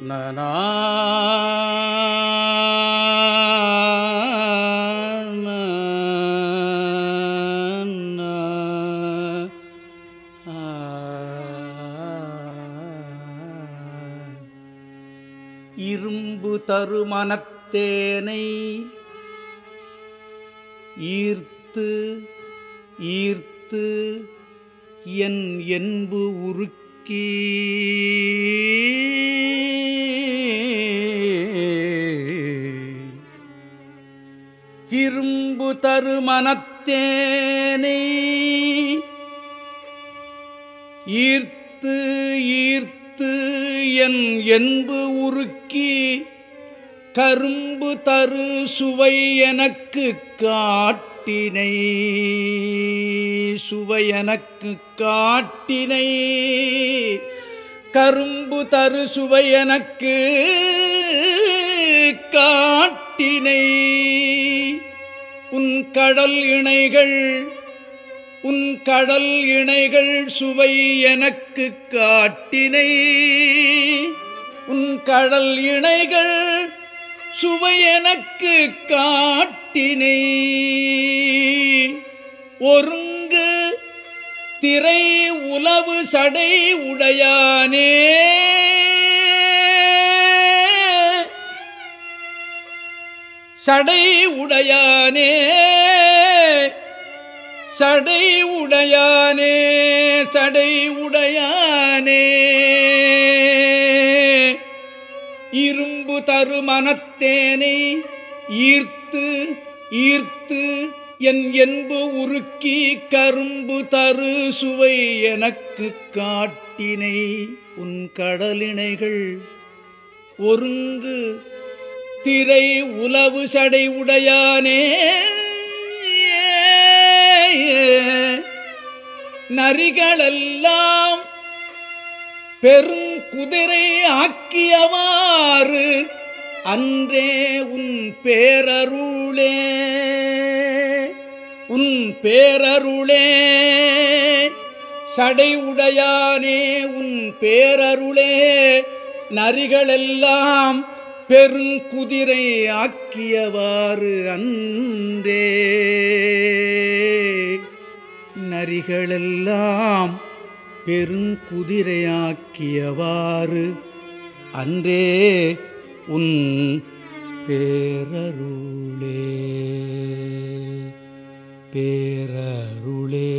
நனா இரும்பு தருமனத்தேனை ஈர்த்து ஈர்த்து என் என்பு உருக்கீ இரும்பு தருமனத்தேனை ஈர்த்து ஈர்த்து என் என்பு உருக்கி கரும்பு தரு சுவை எனக்கு காட்டினை. சுவை எனக்கு காட்டினை. கரும்பு தரு சுவை எனக்கு காட்டினை. கடல் இணைகள் உன் கடல் இணைகள் சுவை எனக்கு காட்டினை. உன் கடல் இணைகள் சுவை எனக்கு காட்டினை. ஒருங்கு திரை உளவு சடை உடையானே. சடை உடையானே சடை உடையானே சடை உடையானே. இரும்பு தரு மனத்தேனை ஈர்த்து ஈர்த்து என் என்பு உருக்கி கரும்பு தரு சுவை எனக்கு காட்டினை உன் கடலினைகள் ஒருங்கு திரை உலவு சடை உடையானே. நரிகளெல்லாம் பெருங்குதிரை ஆக்கியவாறு அன்றே உன் பேரருளே. உன் பேரருளே சடை உடையானே உன் பேரருளே. நரிகளெல்லாம் பெருங்குதிரை ஆக்கியவாறு அன்றே. நரிகளெல்லாம் பெருங்குதிரையாக்கியவாறு அன்றே உன் பேரருளே பேரருளே.